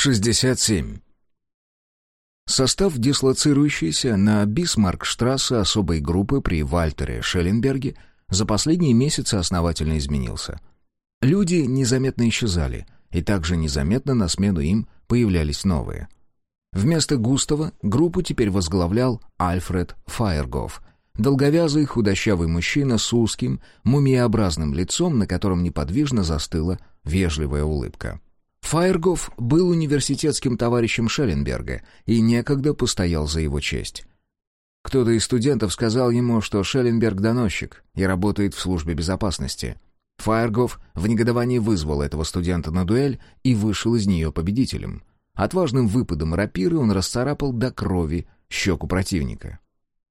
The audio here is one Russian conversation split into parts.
67. Состав дислоцирующейся на Бисмаркштрассе особой группы при Вальтере Шелленберге за последние месяцы основательно изменился. Люди незаметно исчезали, и также незаметно на смену им появлялись новые. Вместо Густава группу теперь возглавлял Альфред Фаергоф, долговязый худощавый мужчина с узким, мумиеобразным лицом, на котором неподвижно застыла вежливая улыбка. Фаергоф был университетским товарищем Шелленберга и некогда постоял за его честь. Кто-то из студентов сказал ему, что Шелленберг — доносчик и работает в службе безопасности. Фаергоф в негодовании вызвал этого студента на дуэль и вышел из нее победителем. Отважным выпадом рапиры он расцарапал до крови щеку противника.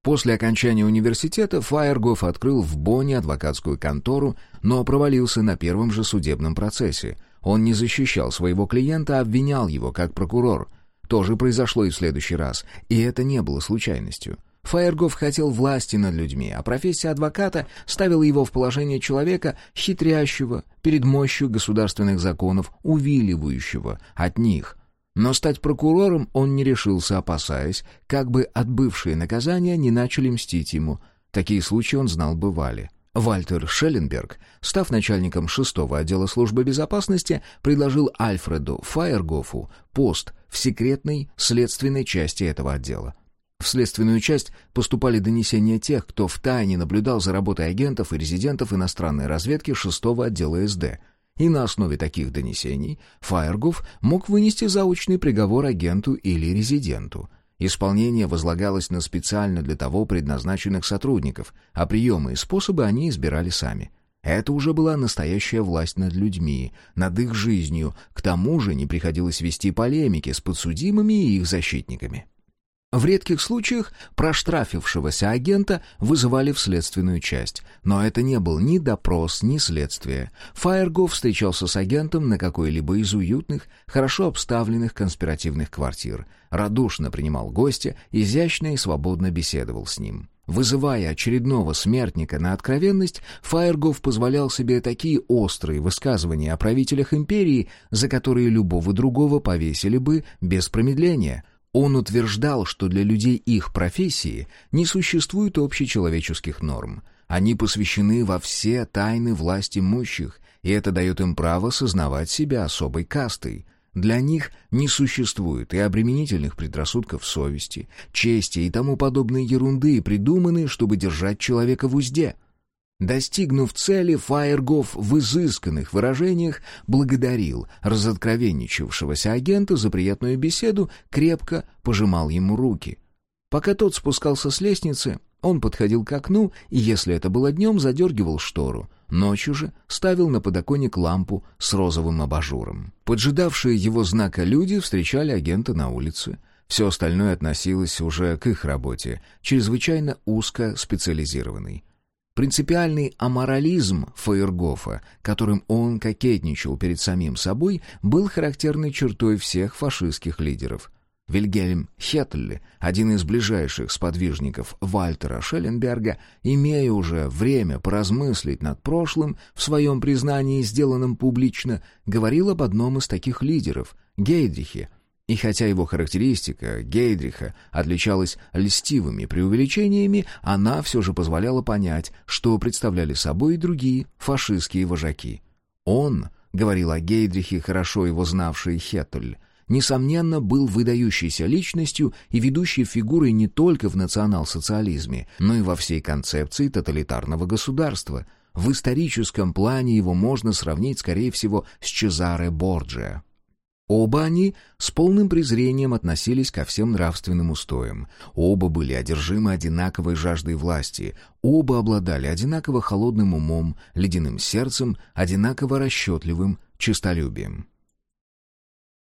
После окончания университета Фаергоф открыл в Бонне адвокатскую контору, но провалился на первом же судебном процессе, он не защищал своего клиента, а обвинял его как прокурор. То же произошло и в следующий раз, и это не было случайностью. Фаергоф хотел власти над людьми, а профессия адвоката ставила его в положение человека, хитрящего перед мощью государственных законов, увиливающего от них. Но стать прокурором он не решился, опасаясь, как бы отбывшие наказания не начали мстить ему. Такие случаи он знал бывали. Вальтер Шелленберг, став начальником шестого отдела службы безопасности, предложил Альфреду Фаергофу пост в секретной следственной части этого отдела. В следственную часть поступали донесения тех, кто втайне наблюдал за работой агентов и резидентов иностранной разведки шестого отдела СД. И на основе таких донесений Фаергоф мог вынести заочный приговор агенту или резиденту. Исполнение возлагалось на специально для того предназначенных сотрудников, а приемы и способы они избирали сами. Это уже была настоящая власть над людьми, над их жизнью, к тому же не приходилось вести полемики с подсудимыми и их защитниками. В редких случаях проштрафившегося агента вызывали в следственную часть, но это не был ни допрос, ни следствие. Фаергоф встречался с агентом на какой-либо из уютных, хорошо обставленных конспиративных квартир, радушно принимал гостя, изящно и свободно беседовал с ним. Вызывая очередного смертника на откровенность, Фаергоф позволял себе такие острые высказывания о правителях империи, за которые любого другого повесили бы без промедления — он утверждал, что для людей их профессии не существует общечеловеческих норм. Они посвящены во все тайны власти имущих, и это дает им право сознавать себя особой кастой. Для них не существует и обременительных предрассудков совести, чести и тому подобной ерунды, придуманные, чтобы держать человека в узде — Достигнув цели, Фаергоф в изысканных выражениях благодарил разоткровенничавшегося агента за приятную беседу, крепко пожимал ему руки. Пока тот спускался с лестницы, он подходил к окну и, если это было днем, задергивал штору. Ночью же ставил на подоконник лампу с розовым абажуром. Поджидавшие его знака люди встречали агента на улице. Все остальное относилось уже к их работе, чрезвычайно узко специализированной. Принципиальный аморализм Фаергофа, которым он кокетничал перед самим собой, был характерной чертой всех фашистских лидеров. Вильгельм Хеттль, один из ближайших сподвижников Вальтера Шелленберга, имея уже время поразмыслить над прошлым, в своем признании, сделанном публично, говорил об одном из таких лидеров — Гейдрихе, и хотя его характеристика Гейдриха отличалась льстивыми преувеличениями, она все же позволяла понять, что представляли собой и другие фашистские вожаки. Он, говорил о Гейдрихе хорошо его знавший Хеттель, несомненно, был выдающейся личностью и ведущей фигурой не только в национал-социализме, но и во всей концепции тоталитарного государства. В историческом плане его можно сравнить, скорее всего, с Чезаре Борджиа. Оба они с полным презрением относились ко всем нравственным устоям. Оба были одержимы одинаковой жаждой власти. Оба обладали одинаково холодным умом, ледяным сердцем, одинаково расчетливым честолюбием.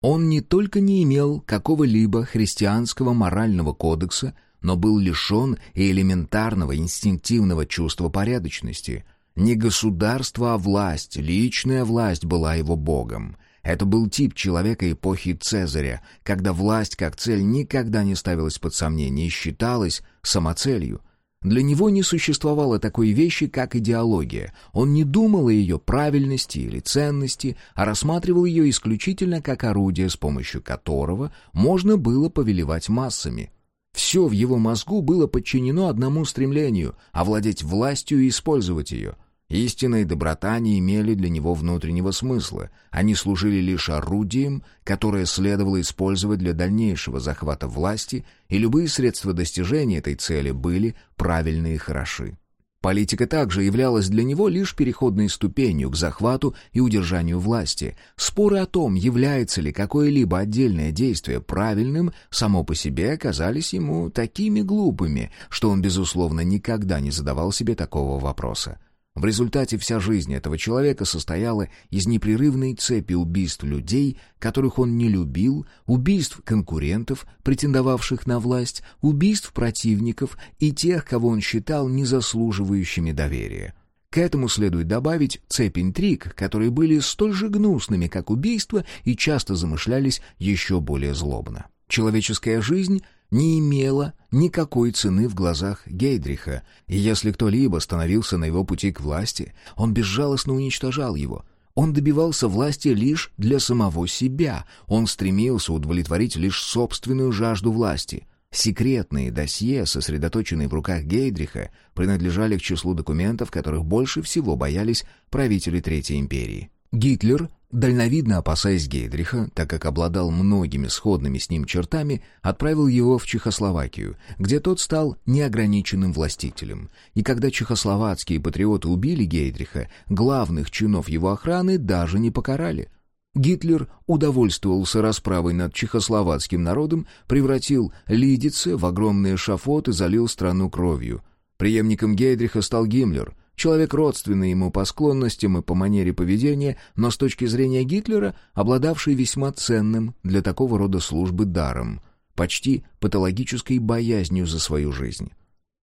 Он не только не имел какого-либо христианского морального кодекса, но был лишен и элементарного инстинктивного чувства порядочности. Не государство, а власть, личная власть была его богом. Это был тип человека эпохи Цезаря, когда власть как цель никогда не ставилась под сомнение и считалась самоцелью. Для него не существовало такой вещи, как идеология. Он не думал о ее правильности или ценности, а рассматривал ее исключительно как орудие, с помощью которого можно было повелевать массами. Все в его мозгу было подчинено одному стремлению — овладеть властью и использовать ее. Истина и доброта не имели для него внутреннего смысла. Они служили лишь орудием, которое следовало использовать для дальнейшего захвата власти, и любые средства достижения этой цели были правильны и хороши. Политика также являлась для него лишь переходной ступенью к захвату и удержанию власти. Споры о том, является ли какое-либо отдельное действие правильным, само по себе оказались ему такими глупыми, что он, безусловно, никогда не задавал себе такого вопроса. В результате вся жизнь этого человека состояла из непрерывной цепи убийств людей, которых он не любил, убийств конкурентов, претендовавших на власть, убийств противников и тех, кого он считал незаслуживающими доверия. К этому следует добавить цепь интриг, которые были столь же гнусными, как убийства, и часто замышлялись еще более злобно. Человеческая жизнь не имела никакой цены в глазах Гейдриха, и если кто-либо становился на его пути к власти, он безжалостно уничтожал его. Он добивался власти лишь для самого себя, он стремился удовлетворить лишь собственную жажду власти. Секретные досье, сосредоточенные в руках Гейдриха, принадлежали к числу документов, которых больше всего боялись правители Третьей империи. Гитлер Дальновидно опасаясь Гейдриха, так как обладал многими сходными с ним чертами, отправил его в Чехословакию, где тот стал неограниченным властителем. И когда чехословацкие патриоты убили Гейдриха, главных чинов его охраны даже не покарали. Гитлер удовольствовался расправой над чехословацким народом, превратил Лидице в огромный эшафот и залил страну кровью. Преемником Гейдриха стал Гиммлер — Человек родственный ему по склонностям и по манере поведения, но с точки зрения Гитлера, обладавший весьма ценным для такого рода службы даром, почти патологической боязнью за свою жизнь.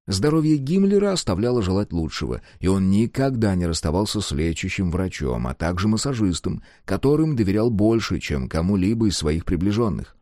Здоровье Гиммлера оставляло желать лучшего, и он никогда не расставался с лечащим врачом, а также массажистом, которым доверял больше, чем кому-либо из своих приближенных.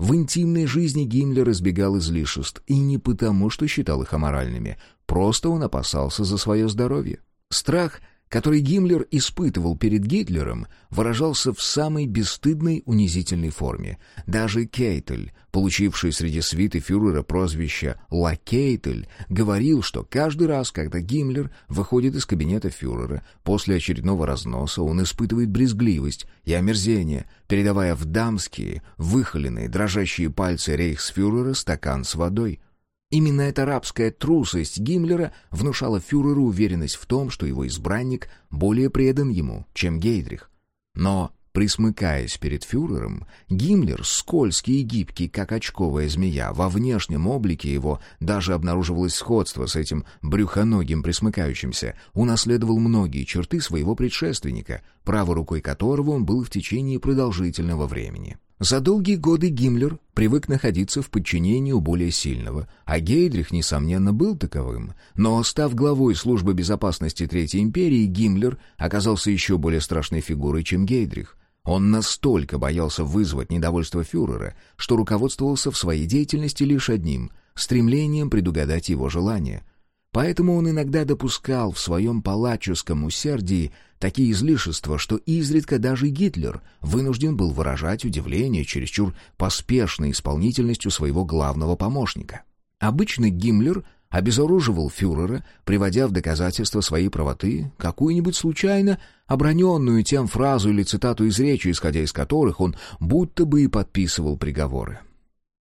В интимной жизни Гиммлер избегал излишеств, и не потому, что считал их аморальными, просто он опасался за свое здоровье. Страх который Гиммлер испытывал перед Гитлером, выражался в самой бесстыдной унизительной форме. Даже Кейтель, получивший среди свиты фюрера прозвище «Ла Кейтель», говорил, что каждый раз, когда Гиммлер выходит из кабинета фюрера, после очередного разноса он испытывает брезгливость и омерзение, передавая в дамские, выхоленные, дрожащие пальцы рейхсфюрера стакан с водой — Именно эта рабская трусость Гиммлера внушала фюреру уверенность в том, что его избранник более предан ему, чем Гейдрих. Но, присмыкаясь перед фюрером, Гиммлер, скользкий и гибкий, как очковая змея, во внешнем облике его даже обнаруживалось сходство с этим брюхоногим присмыкающимся, унаследовал многие черты своего предшественника, правой рукой которого он был в течение продолжительного времени. За долгие годы Гиммлер привык находиться в подчинении у более сильного, а Гейдрих, несомненно, был таковым. Но, став главой службы безопасности Третьей империи, Гиммлер оказался еще более страшной фигурой, чем Гейдрих. Он настолько боялся вызвать недовольство фюрера, что руководствовался в своей деятельности лишь одним — стремлением предугадать его желания. Поэтому он иногда допускал в своем палаческом усердии такие излишества, что изредка даже Гитлер вынужден был выражать удивление чересчур поспешной исполнительностью своего главного помощника. Обычно Гиммлер обезоруживал фюрера, приводя в доказательство своей правоты какую-нибудь случайно оброненную тем фразу или цитату из речи, исходя из которых он будто бы и подписывал приговоры.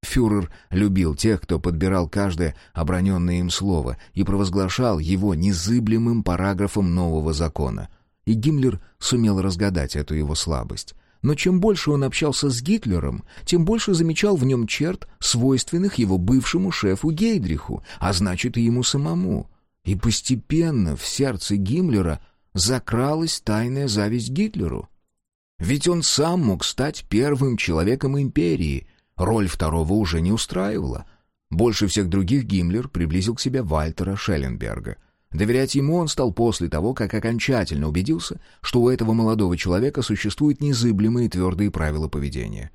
Фюрер любил тех, кто подбирал каждое оброненное им слово и провозглашал его незыблемым параграфом нового закона. И Гиммлер сумел разгадать эту его слабость. Но чем больше он общался с Гитлером, тем больше замечал в нем черт, свойственных его бывшему шефу Гейдриху, а значит и ему самому. И постепенно в сердце Гиммлера закралась тайная зависть Гитлеру. Ведь он сам мог стать первым человеком империи — Роль второго уже не устраивала. Больше всех других Гиммлер приблизил к себе Вальтера Шелленберга. Доверять ему он стал после того, как окончательно убедился, что у этого молодого человека существуют незыблемые твердые правила поведения.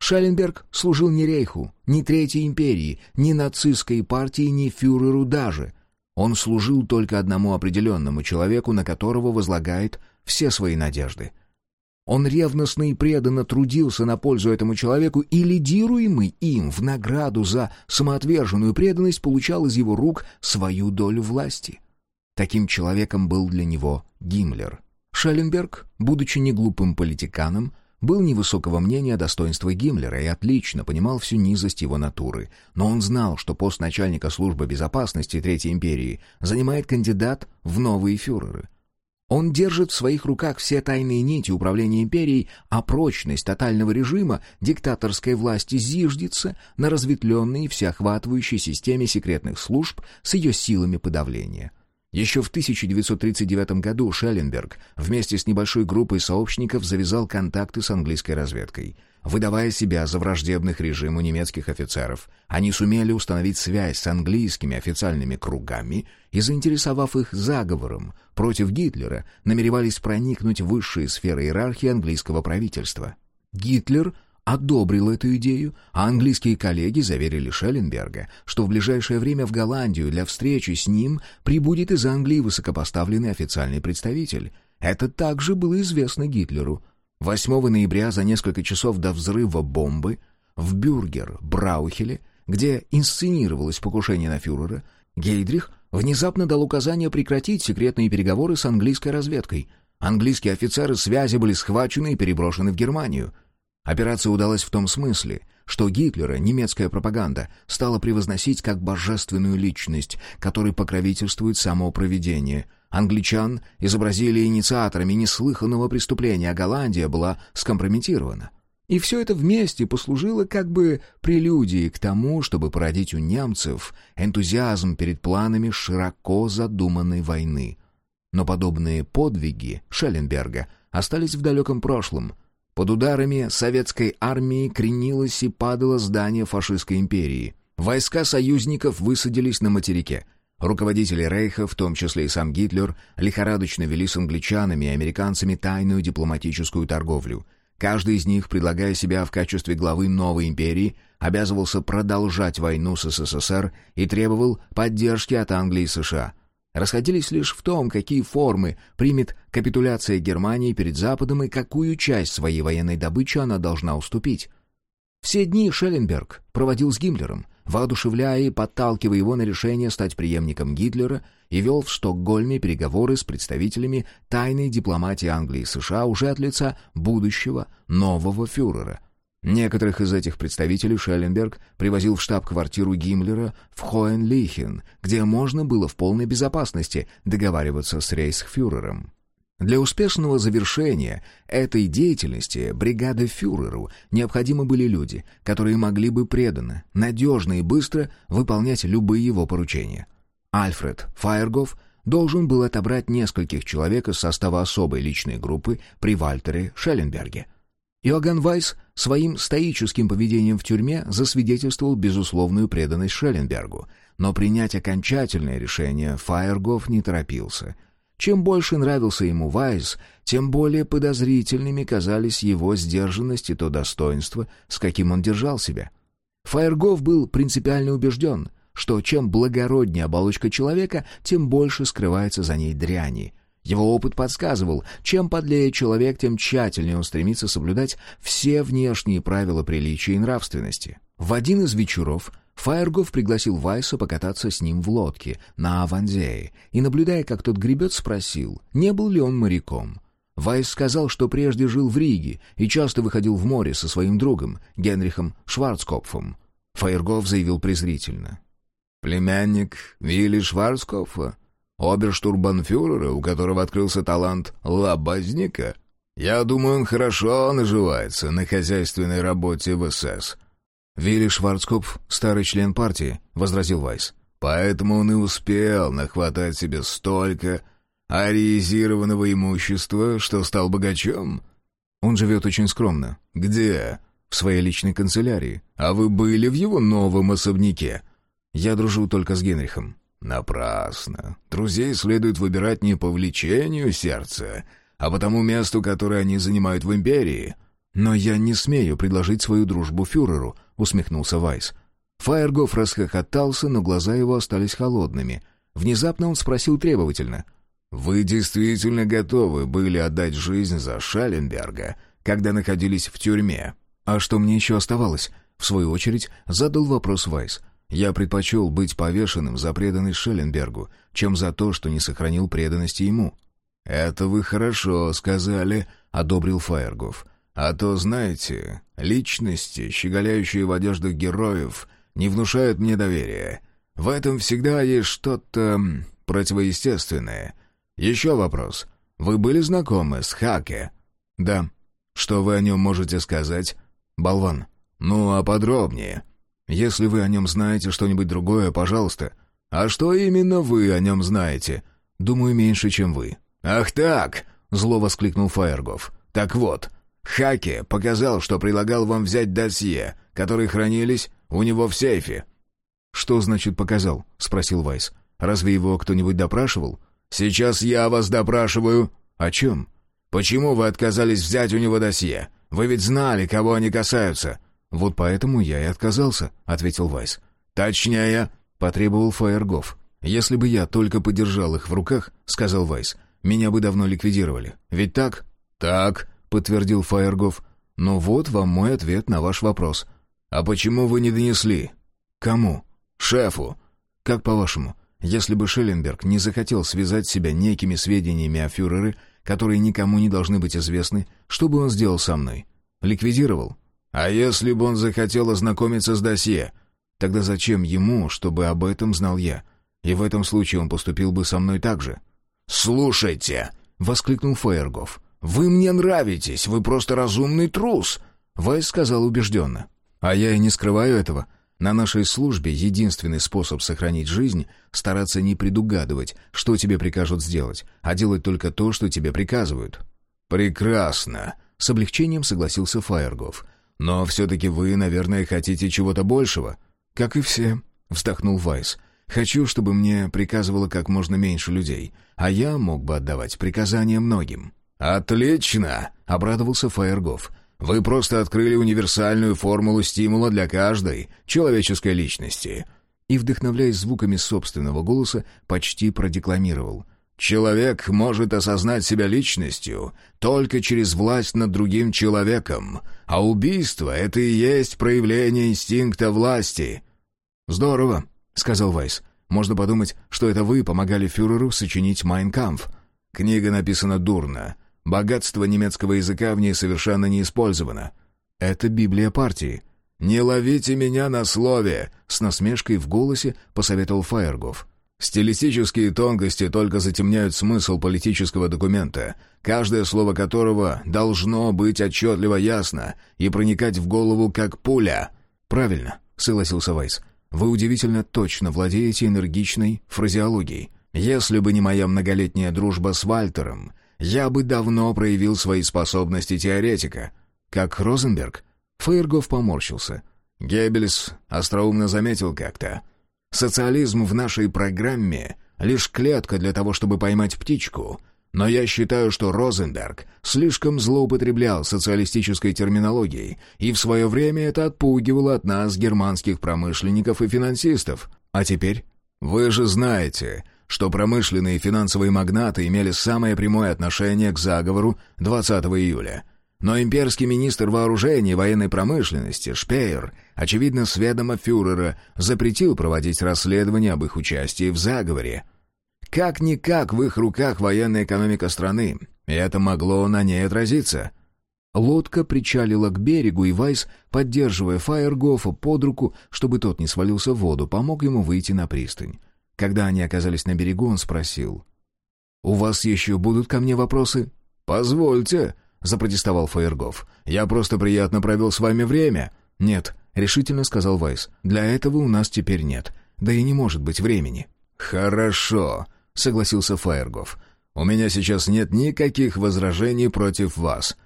Шелленберг служил не Рейху, ни Третьей империи, ни нацистской партии, ни фюреру даже. Он служил только одному определенному человеку, на которого возлагает все свои надежды. Он ревностно и преданно трудился на пользу этому человеку, и лидируемый им в награду за самоотверженную преданность получал из его рук свою долю власти. Таким человеком был для него Гиммлер. Шелленберг, будучи неглупым политиканом, был невысокого мнения о достоинстве Гиммлера и отлично понимал всю низость его натуры. Но он знал, что пост начальника службы безопасности Третьей империи занимает кандидат в новые фюреры. Он держит в своих руках все тайные нити управления империей, а прочность тотального режима диктаторской власти зиждется на разветвленной всеохватывающей системе секретных служб с ее силами подавления – еще в 1939 году Шелленберг вместе с небольшой группой сообщников завязал контакты с английской разведкой. Выдавая себя за враждебных режиму немецких офицеров, они сумели установить связь с английскими официальными кругами и, заинтересовав их заговором против Гитлера, намеревались проникнуть в высшие сферы иерархии английского правительства. Гитлер – одобрил эту идею, а английские коллеги заверили Шелленберга, что в ближайшее время в Голландию для встречи с ним прибудет из Англии высокопоставленный официальный представитель. Это также было известно Гитлеру. 8 ноября, за несколько часов до взрыва бомбы, в Бюргер, Браухеле, где инсценировалось покушение на фюрера, Гейдрих внезапно дал указание прекратить секретные переговоры с английской разведкой. Английские офицеры связи были схвачены и переброшены в Германию — Операция удалась в том смысле, что Гитлера немецкая пропаганда стала превозносить как божественную личность, которой покровительствует само провидение. Англичан изобразили инициаторами неслыханного преступления, а Голландия была скомпрометирована. И все это вместе послужило как бы прелюдией к тому, чтобы породить у немцев энтузиазм перед планами широко задуманной войны. Но подобные подвиги Шелленберга остались в далеком прошлом — под ударами советской армии кренилось и падало здание фашистской империи. Войска союзников высадились на материке. Руководители Рейха, в том числе и сам Гитлер, лихорадочно вели с англичанами и американцами тайную дипломатическую торговлю. Каждый из них, предлагая себя в качестве главы новой империи, обязывался продолжать войну с СССР и требовал поддержки от Англии и США – расходились лишь в том, какие формы примет капитуляция Германии перед Западом и какую часть своей военной добычи она должна уступить. Все дни Шелленберг проводил с Гиммлером, воодушевляя и подталкивая его на решение стать преемником Гитлера и вел в Стокгольме переговоры с представителями тайной дипломатии Англии и США уже от лица будущего нового фюрера – Некоторых из этих представителей Шелленберг привозил в штаб-квартиру Гиммлера в Хоенлихен, где можно было в полной безопасности договариваться с рейхсфюрером. Для успешного завершения этой деятельности бригады фюреру необходимы были люди, которые могли бы преданно, надежно и быстро выполнять любые его поручения. Альфред Фаергоф должен был отобрать нескольких человек из состава особой личной группы при Вальтере Шелленберге — Иоганн Вайс своим стоическим поведением в тюрьме засвидетельствовал безусловную преданность Шелленбергу, но принять окончательное решение Фаергоф не торопился. Чем больше нравился ему Вайс, тем более подозрительными казались его сдержанность и то достоинство, с каким он держал себя. Фаергоф был принципиально убежден, что чем благороднее оболочка человека, тем больше скрывается за ней дряни — его опыт подсказывал, чем подлее человек, тем тщательнее он стремится соблюдать все внешние правила приличия и нравственности. В один из вечеров Фаергов пригласил Вайса покататься с ним в лодке на Аванзее и, наблюдая, как тот гребет, спросил, не был ли он моряком. Вайс сказал, что прежде жил в Риге и часто выходил в море со своим другом, Генрихом Шварцкопфом. Фаергов заявил презрительно. «Племянник Вилли Шварцкопфа? Оберштурбанфюрера, у которого открылся талант лабазника? Я думаю, он хорошо наживается на хозяйственной работе в СС». «Вилли Шварцкопф — старый член партии», — возразил Вайс. «Поэтому он и успел нахватать себе столько ариизированного имущества, что стал богачом». «Он живет очень скромно». «Где?» «В своей личной канцелярии. А вы были в его новом особняке?» «Я дружу только с Генрихом. Напрасно. Друзей следует выбирать не по влечению сердца, а по тому месту, которое они занимают в империи. Но я не смею предложить свою дружбу фюреру, усмехнулся Вайс. Фаергоф расхохотался, но глаза его остались холодными. Внезапно он спросил требовательно. «Вы действительно готовы были отдать жизнь за Шаленберга, когда находились в тюрьме?» «А что мне еще оставалось?» В свою очередь задал вопрос Вайс. «Я предпочел быть повешенным за преданность Шелленбергу, чем за то, что не сохранил преданности ему». «Это вы хорошо сказали», — одобрил Фаергов. «А то, знаете, личности, щеголяющие в одеждах героев, не внушают мне доверия. В этом всегда есть что-то противоестественное. Еще вопрос. Вы были знакомы с Хаке?» «Да». «Что вы о нем можете сказать?» «Болван». «Ну, а подробнее?» «Если вы о нем знаете что-нибудь другое, пожалуйста». «А что именно вы о нем знаете?» «Думаю, меньше, чем вы». «Ах так!» — зло воскликнул Фаергов. «Так вот, Хаке показал, что предлагал вам взять досье, которые хранились у него в сейфе». «Что значит «показал»?» — спросил Вайс. «Разве его кто-нибудь допрашивал?» «Сейчас я вас допрашиваю». «О чем?» «Почему вы отказались взять у него досье? Вы ведь знали, кого они касаются». «Вот поэтому я и отказался», — ответил Вайс. «Точнее», — потребовал Фаергоф. «Если бы я только подержал их в руках», — сказал Вайс, — «меня бы давно ликвидировали. Ведь так?» «Так», — подтвердил Фаергоф. «Но вот вам мой ответ на ваш вопрос». «А почему вы не донесли?» «Кому?» «Шефу». «Как по-вашему, если бы Шелленберг не захотел связать себя некими сведениями о фюрере, которые никому не должны быть известны, что бы он сделал со мной? Ликвидировал?» «А если бы он захотел ознакомиться с досье?» «Тогда зачем ему, чтобы об этом знал я? И в этом случае он поступил бы со мной так же». «Слушайте!» — воскликнул Фейергоф. «Вы мне нравитесь, вы просто разумный трус!» Вайс сказал убежденно. «А я и не скрываю этого. На нашей службе единственный способ сохранить жизнь — стараться не предугадывать, что тебе прикажут сделать, а делать только то, что тебе приказывают». «Прекрасно!» — с облегчением согласился Фаергоф. «Но все-таки вы, наверное, хотите чего-то большего?» «Как и все», — вздохнул Вайс. «Хочу, чтобы мне приказывало как можно меньше людей, а я мог бы отдавать приказания многим». «Отлично!» — обрадовался Фаергоф. Вы просто открыли универсальную формулу стимула для каждой человеческой личности». И, вдохновляясь звуками собственного голоса, почти продекламировал. «Человек может осознать себя личностью только через власть над другим человеком, а убийство — это и есть проявление инстинкта власти». «Здорово», — сказал Вайс. «Можно подумать, что это вы помогали фюреру сочинить «Майнкампф». Книга написана дурно, Богатство немецкого языка в ней совершенно не использовано. Это Библия партии. «Не ловите меня на слове!» — с насмешкой в голосе посоветовал Фаергоф. «Стилистические тонкости только затемняют смысл политического документа, каждое слово которого должно быть отчетливо ясно и проникать в голову как пуля». «Правильно», — согласился Вайс. «Вы удивительно точно владеете энергичной фразеологией. Если бы не моя многолетняя дружба с Вальтером, я бы давно проявил свои способности теоретика. Как Розенберг? Фейергов поморщился. Геббельс остроумно заметил как-то. «Социализм в нашей программе — лишь клетка для того, чтобы поймать птичку. Но я считаю, что Розенберг слишком злоупотреблял социалистической терминологией, и в свое время это отпугивало от нас германских промышленников и финансистов. А теперь? Вы же знаете, что промышленные и финансовые магнаты имели самое прямое отношение к заговору 20 июля. Но имперский министр вооружения и военной промышленности Шпеер, очевидно, с ведома фюрера, запретил проводить расследование об их участии в заговоре. Как-никак в их руках военная экономика страны, и это могло на ней отразиться. Лодка причалила к берегу, и Вайс, поддерживая Фаергофа под руку, чтобы тот не свалился в воду, помог ему выйти на пристань. Когда они оказались на берегу, он спросил. «У вас еще будут ко мне вопросы?» «Позвольте», — запротестовал Фаергоф. «Я просто приятно провел с вами время». «Нет», — решительно сказал Вайс. «Для этого у нас теперь нет. Да и не может быть времени». «Хорошо», — согласился Фаергоф. «У меня сейчас нет никаких возражений против вас».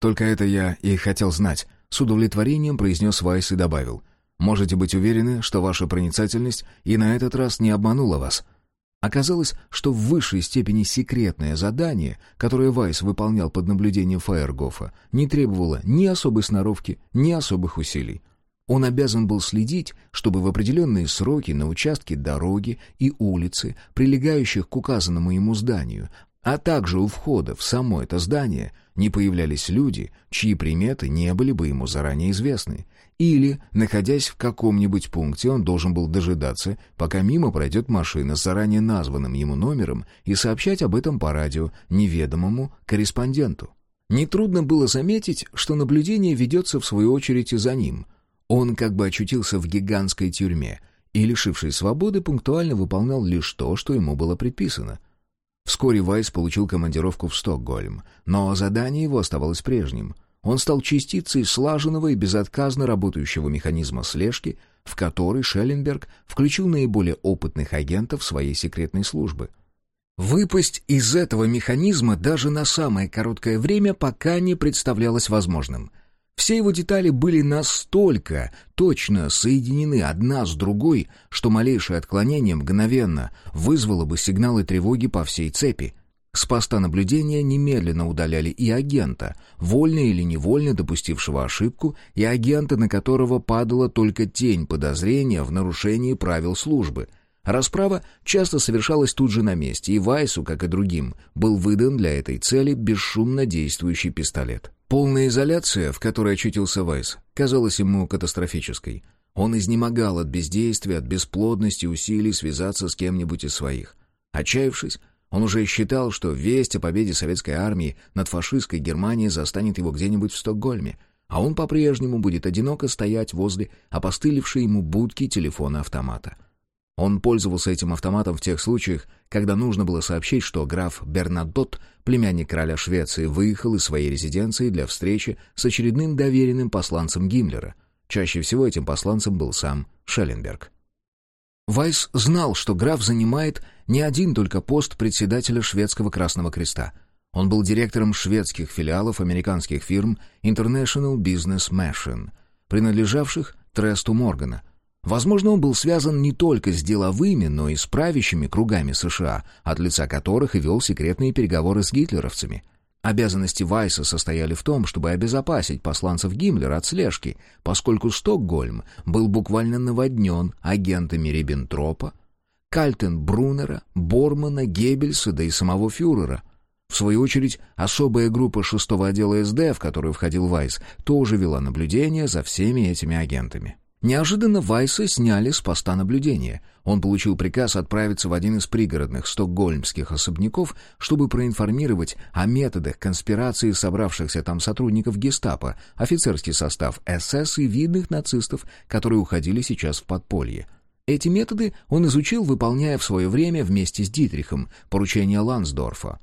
«Только это я и хотел знать», — с удовлетворением произнес Вайс и добавил. Можете быть уверены, что ваша проницательность и на этот раз не обманула вас. Оказалось, что в высшей степени секретное задание, которое Вайс выполнял под наблюдением Фаергофа, не требовало ни особой сноровки, ни особых усилий. Он обязан был следить, чтобы в определенные сроки на участке дороги и улицы, прилегающих к указанному ему зданию, а также у входа в само это здание, не появлялись люди, чьи приметы не были бы ему заранее известны. Или, находясь в каком-нибудь пункте, он должен был дожидаться, пока мимо пройдет машина с заранее названным ему номером и сообщать об этом по радио неведомому корреспонденту. Нетрудно было заметить, что наблюдение ведется в свою очередь и за ним. Он как бы очутился в гигантской тюрьме и, лишившись свободы, пунктуально выполнял лишь то, что ему было предписано — Вскоре Вайс получил командировку в Стокгольм, но задание его оставалось прежним. Он стал частицей слаженного и безотказно работающего механизма слежки, в который Шелленберг включил наиболее опытных агентов своей секретной службы. Выпасть из этого механизма даже на самое короткое время пока не представлялось возможным — все его детали были настолько точно соединены одна с другой, что малейшее отклонение мгновенно вызвало бы сигналы тревоги по всей цепи. С поста наблюдения немедленно удаляли и агента, вольно или невольно допустившего ошибку, и агента, на которого падала только тень подозрения в нарушении правил службы — Расправа часто совершалась тут же на месте, и Вайсу, как и другим, был выдан для этой цели бесшумно действующий пистолет. Полная изоляция, в которой очутился Вайс, казалась ему катастрофической. Он изнемогал от бездействия, от бесплодности усилий связаться с кем-нибудь из своих. Отчаявшись, он уже считал, что весть о победе советской армии над фашистской Германией застанет его где-нибудь в Стокгольме, а он по-прежнему будет одиноко стоять возле опостылевшей ему будки телефона-автомата. Он пользовался этим автоматом в тех случаях, когда нужно было сообщить, что граф Бернадотт, племянник короля Швеции, выехал из своей резиденции для встречи с очередным доверенным посланцем Гиммлера. Чаще всего этим посланцем был сам Шелленберг. Вайс знал, что граф занимает не один только пост председателя Шведского Красного Креста. Он был директором шведских филиалов американских фирм International Business Machine, принадлежавших Тресту Моргана — Возможно, он был связан не только с деловыми, но и с правящими кругами США, от лица которых и вел секретные переговоры с гитлеровцами. Обязанности Вайса состояли в том, чтобы обезопасить посланцев Гиммлера от слежки, поскольку Стокгольм был буквально наводнен агентами Риббентропа, Кальтенбруннера, Бормана, Геббельса, да и самого фюрера. В свою очередь, особая группа шестого отдела СД, в которую входил Вайс, тоже вела наблюдение за всеми этими агентами. Неожиданно Вайса сняли с поста наблюдения. Он получил приказ отправиться в один из пригородных стокгольмских особняков, чтобы проинформировать о методах конспирации собравшихся там сотрудников гестапо, офицерский состав СС и видных нацистов, которые уходили сейчас в подполье. Эти методы он изучил, выполняя в свое время вместе с Дитрихом поручение Лансдорфа.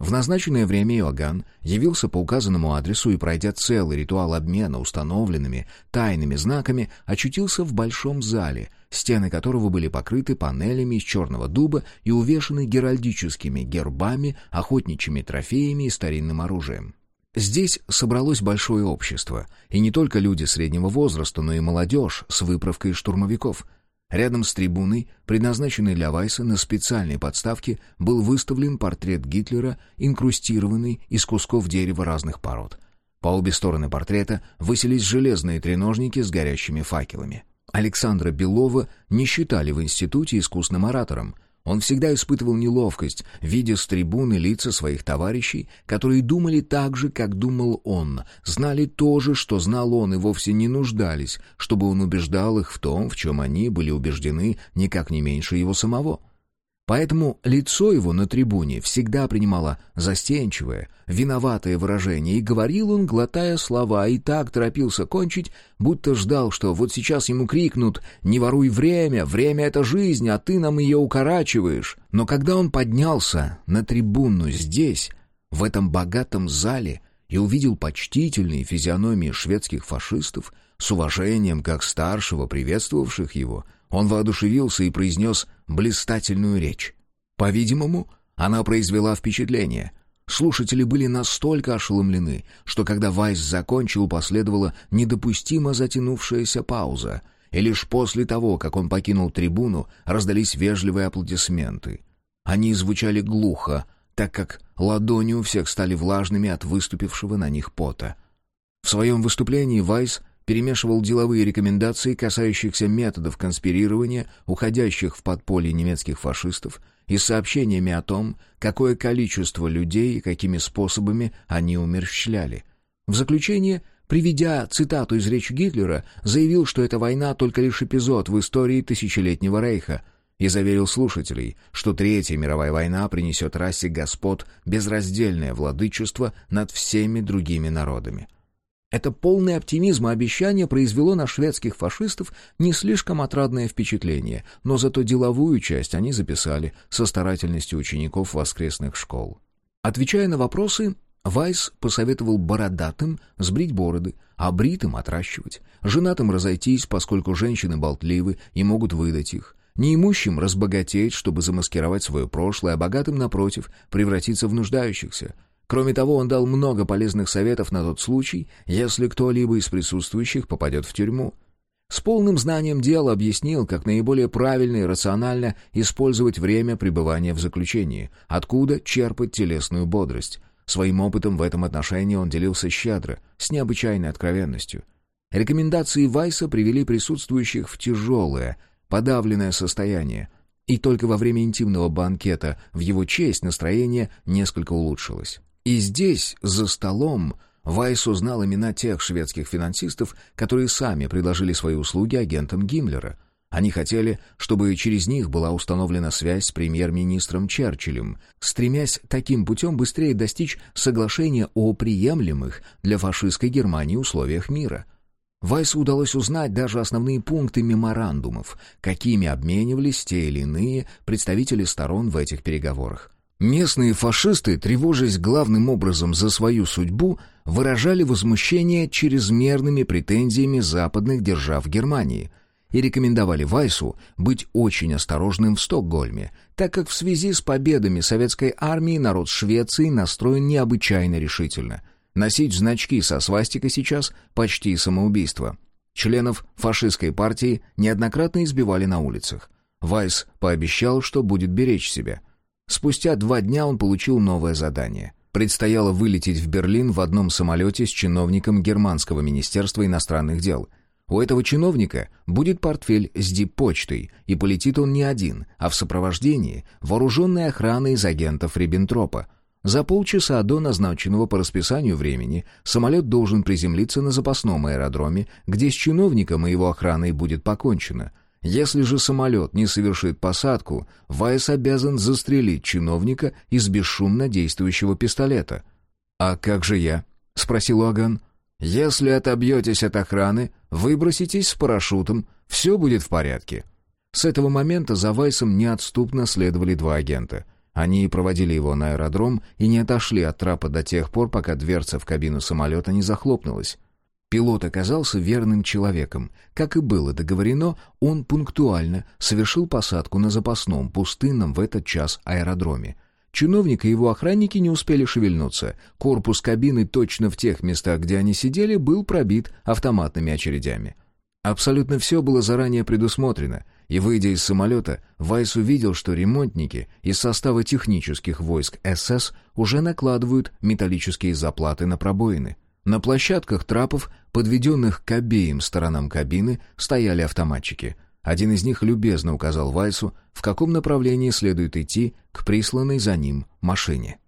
В назначенное время Иоганн явился по указанному адресу и, пройдя целый ритуал обмена установленными тайными знаками, очутился в большом зале, стены которого были покрыты панелями из черного дуба и увешаны геральдическими гербами, охотничьими трофеями и старинным оружием. Здесь собралось большое общество, и не только люди среднего возраста, но и молодежь с выправкой штурмовиков — Рядом с трибуной, предназначенной для Вайса на специальной подставке, был выставлен портрет Гитлера, инкрустированный из кусков дерева разных пород. По обе стороны портрета высились железные треножники с горящими факелами. Александра Белова не считали в институте искусным оратором — он всегда испытывал неловкость, видя с трибуны лица своих товарищей, которые думали так же, как думал он, знали то же, что знал он, и вовсе не нуждались, чтобы он убеждал их в том, в чем они были убеждены никак не меньше его самого. Поэтому лицо его на трибуне всегда принимало застенчивое, виноватое выражение, и говорил он, глотая слова, и так торопился кончить, будто ждал, что вот сейчас ему крикнут «Не воруй время! Время — это жизнь, а ты нам ее укорачиваешь!» Но когда он поднялся на трибуну здесь, в этом богатом зале, и увидел почтительные физиономии шведских фашистов, с уважением, как старшего, приветствовавших его — он воодушевился и произнес блистательную речь. По-видимому, она произвела впечатление. Слушатели были настолько ошеломлены, что когда Вайс закончил, последовала недопустимо затянувшаяся пауза, и лишь после того, как он покинул трибуну, раздались вежливые аплодисменты. Они звучали глухо, так как ладони у всех стали влажными от выступившего на них пота. В своем выступлении Вайс перемешивал деловые рекомендации, касающихся методов конспирирования, уходящих в подполье немецких фашистов, и сообщениями о том, какое количество людей и какими способами они умерщвляли. В заключение, приведя цитату из речи Гитлера, заявил, что эта война только лишь эпизод в истории тысячелетнего рейха, и заверил слушателей, что Третья мировая война принесет расе господ безраздельное владычество над всеми другими народами. Это полное оптимизма обещание произвело на шведских фашистов не слишком отрадное впечатление, но зато деловую часть они записали со старательностью учеников воскресных школ. Отвечая на вопросы, Вайс посоветовал бородатым сбрить бороды, а бритым отращивать, женатым разойтись, поскольку женщины болтливы и могут выдать их, неимущим разбогатеть, чтобы замаскировать свое прошлое, а богатым, напротив, превратиться в нуждающихся — Кроме того, он дал много полезных советов на тот случай, если кто-либо из присутствующих попадет в тюрьму. С полным знанием дела объяснил, как наиболее правильно и рационально использовать время пребывания в заключении, откуда черпать телесную бодрость. Своим опытом в этом отношении он делился щедро, с необычайной откровенностью. Рекомендации Вайса привели присутствующих в тяжелое, подавленное состояние, и только во время интимного банкета в его честь настроение несколько улучшилось. И здесь, за столом, Вайс узнал имена тех шведских финансистов, которые сами предложили свои услуги агентам Гиммлера. Они хотели, чтобы через них была установлена связь с премьер-министром Черчиллем, стремясь таким путем быстрее достичь соглашения о приемлемых для фашистской Германии условиях мира. Вайсу удалось узнать даже основные пункты меморандумов, какими обменивались те или иные представители сторон в этих переговорах. Местные фашисты, тревожась главным образом за свою судьбу, выражали возмущение чрезмерными претензиями западных держав Германии и рекомендовали Вайсу быть очень осторожным в Стокгольме, так как в связи с победами советской армии народ Швеции настроен необычайно решительно. Носить значки со свастикой сейчас почти самоубийство. Членов фашистской партии неоднократно избивали на улицах. Вайс пообещал, что будет беречь себя – Спустя два дня он получил новое задание. Предстояло вылететь в Берлин в одном самолете с чиновником Германского министерства иностранных дел. У этого чиновника будет портфель с диппочтой, и полетит он не один, а в сопровождении вооруженной охраны из агентов Риббентропа. За полчаса до назначенного по расписанию времени самолет должен приземлиться на запасном аэродроме, где с чиновником и его охраной будет покончено. Если же самолет не совершит посадку, Вайс обязан застрелить чиновника из бесшумно действующего пистолета. «А как же я?» — спросил Оган. «Если отобьетесь от охраны, выброситесь с парашютом, все будет в порядке». С этого момента за Вайсом неотступно следовали два агента. Они проводили его на аэродром и не отошли от трапа до тех пор, пока дверца в кабину самолета не захлопнулась. Пилот оказался верным человеком. Как и было договорено, он пунктуально совершил посадку на запасном, пустынном в этот час аэродроме. Чиновник и его охранники не успели шевельнуться. Корпус кабины точно в тех местах, где они сидели, был пробит автоматными очередями. Абсолютно все было заранее предусмотрено, и, выйдя из самолета, Вайс увидел, что ремонтники из состава технических войск СС уже накладывают металлические заплаты на пробоины. На площадках трапов, подведенных к обеим сторонам кабины, стояли автоматчики. Один из них любезно указал Вайсу, в каком направлении следует идти к присланной за ним машине.